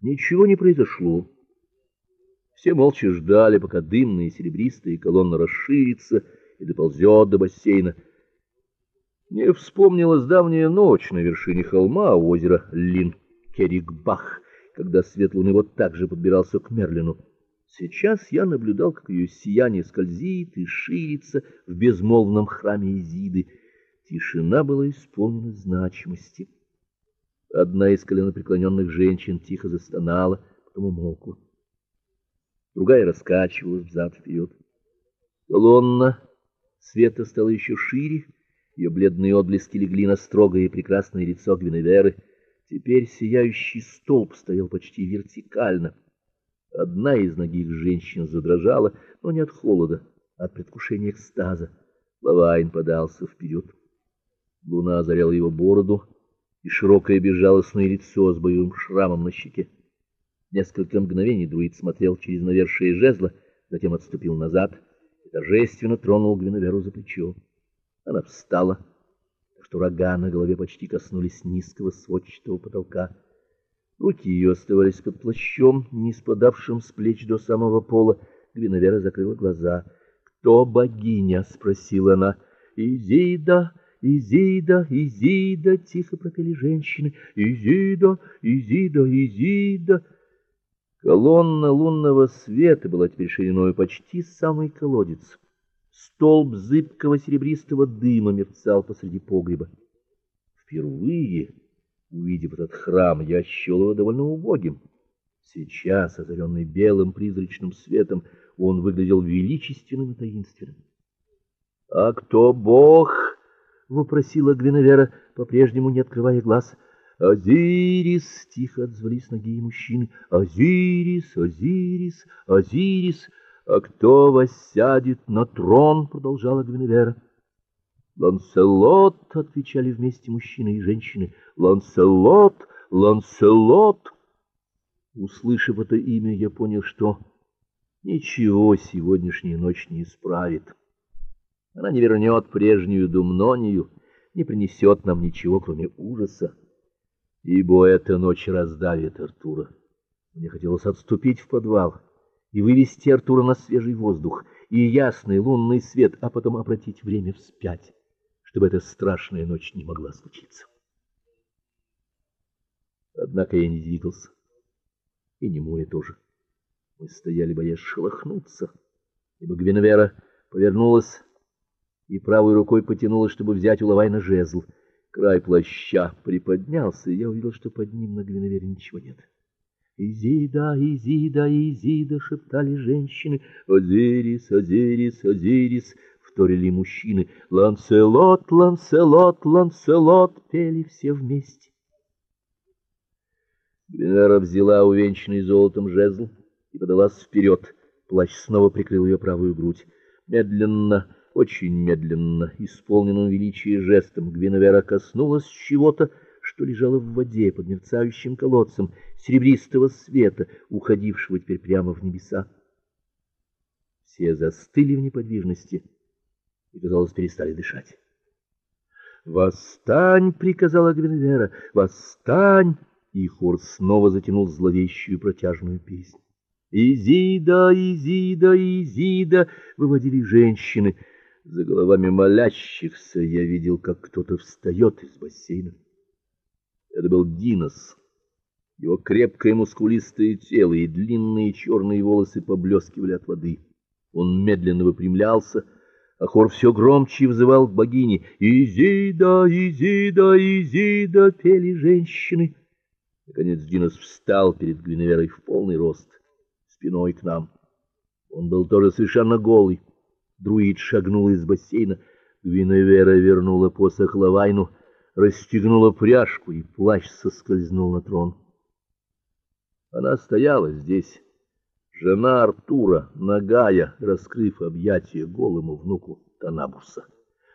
Ничего не произошло. Все молча ждали, пока дымная и серебристая колонна расширится и доползет до бассейна. Мне вспомнилась давняя ночь на вершине холма у озера Лин-Керригбах, когда свет луны вот так же подбирался к Мерлину. Сейчас я наблюдал, как ее сияние скользит и ширится в безмолвном храме Изиды. Тишина была исполнена значимости. Одна из коленопреклоненных женщин тихо застонала, потом умолкла. Другая раскачивалась взад-вперед. Колонна света стала еще шире, ее бледные отблески легли на строгое и прекрасное лицо Гвиневеры. Теперь сияющий столб стоял почти вертикально. Одна из ногих женщин задрожала, но не от холода, а от предвкушения экстаза. Лавайн подался вперед. Луна озаряла его бороду и широкое безжалостное лицо с боевым шрамом на щеке. Несколько мгновений друид смотрел через навершие жезла, затем отступил назад и торжественно тронул Гвиневеру за плечо. Она встала, так что рога на голове почти коснулись низкого сводчатого потолка. Руки ее оставались под плащом, не спадавшим с плеч до самого пола. Гвиневера закрыла глаза. "Кто богиня?" спросила она. "Изида, Изида, Изида", тихо пропели женщины. "Изида, Изида, Изида". Колонна лунного света была теперь шириной почти самый колодец. Столб зыбкого серебристого дыма мерцал посреди погреба. Впервые Увидев этот храм, я счел его довольно убогим. Сейчас, озаренный белым призрачным светом, он выглядел величественным и таинственным. — А кто Бог? — вопросила Гвиневера, по-прежнему не открывая глаз. — Азирис! — тихо отзвались ноги и мужчины. — Азирис, Азирис, Азирис! А кто воссядет на трон? — продолжала Гвиневера. — Ланселот, отвечали вместе мужчины и женщины. Ланселот, Ланселот. Услышав это имя, я понял, что ничего сегодняшняя ночь не исправит. Она не вернет прежнюю думнонию, не принесет нам ничего, кроме ужаса. Ибо эта ночь раздавит Артура. Мне хотелось отступить в подвал и вывести Артура на свежий воздух и ясный лунный свет, а потом обратить время вспять чтобы эта страшная ночь не могла случиться. Однако я не двигался, и не Муя тоже. Мы стояли, боясь шелохнуться, ибо Гвиневера повернулась и правой рукой потянулась, чтобы взять у Лавайна жезл. Край плаща приподнялся, и я увидел, что под ним на Гвиневере ничего нет. «Изида, Изида, Изида!» — шептали женщины. «Азирис, Азирис, Азирис!» вторили мужчины. Ланселот, Ланселот, Ланселот пели все вместе. Гвинера взяла увенчанный золотом жезл и подалась вперед. Плащ снова прикрыл ее правую грудь. Медленно, очень медленно, исполненным величия жестом, Гвиневера коснулась чего-то, что лежало в воде под мерцающим колодцем серебристого света, уходившего теперь прямо в небеса. Все застыли в неподвижности и, казалось, перестали дышать. «Восстань!» — приказала Гвиневера. «Восстань!» И хор снова затянул зловещую протяжную песню. «Изида, Изида, Изида!» — выводили женщины. За головами молящихся я видел, как кто-то встает из бассейна. Это был Динос. Его крепкое мускулистое тело и длинные черные волосы поблескивали от воды. Он медленно выпрямлялся, а хор все громче взывал к богине. «Изида, Изида, Изида!» — пели женщины. Наконец Динос встал перед Гвиневерой в полный рост, спиной к нам. Он был тоже совершенно голый. Друид шагнул из бассейна. Гвиневера вернула посох Лавайну, расстегнула пряжку, и плащ соскользнул на трон. Она стояла здесь Жена Артура, нагая, раскрыв объятия голому внуку Танабуса.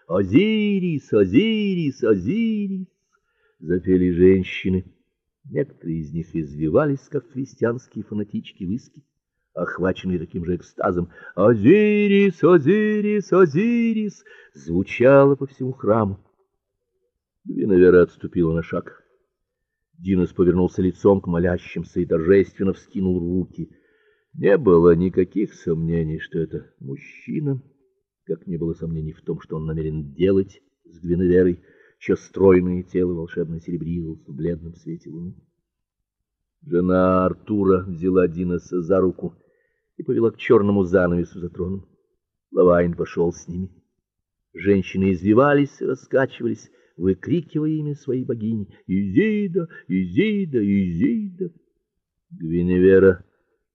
«Азирис, Азирис, Азирис!» — запели женщины. Некоторые из них извивались, как христианские фанатички виски, охваченные таким же экстазом. «Азирис, Азирис, Азирис!» звучало по всему храму. Гвиневера отступила на шаг. Динос повернулся лицом к молящимся и торжественно вскинул руки. Не было никаких сомнений, что это мужчина, как не было сомнений в том, что он намерен делать с Гвиневерой, чье стройное тело волшебно серебрилось в бледном свете луны. Жена Артура взяла Диноса за руку и повела к черному занавесу за троном. Лавайн пошел с ними. Женщины извивались раскачивались, выкрикивая имя своей богини: "Изида, Изида, Изида!" Гвиневера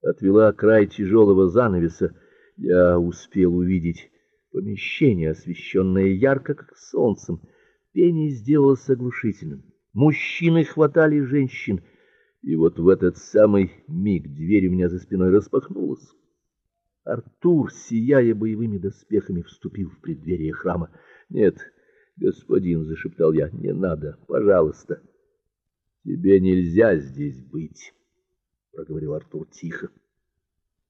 отвела край тяжелого занавеса. Я успел увидеть помещение, освещенное ярко, как солнцем. Пение сделалось оглушительным. Мужчины хватали женщин, и вот в этот самый миг дверь у меня за спиной распахнулась. Артур, сияя боевыми доспехами, вступил в преддверие храма. "Нет, господин", зашептал я. "Не надо, пожалуйста. Тебе нельзя здесь быть", проговорил Артур тихо.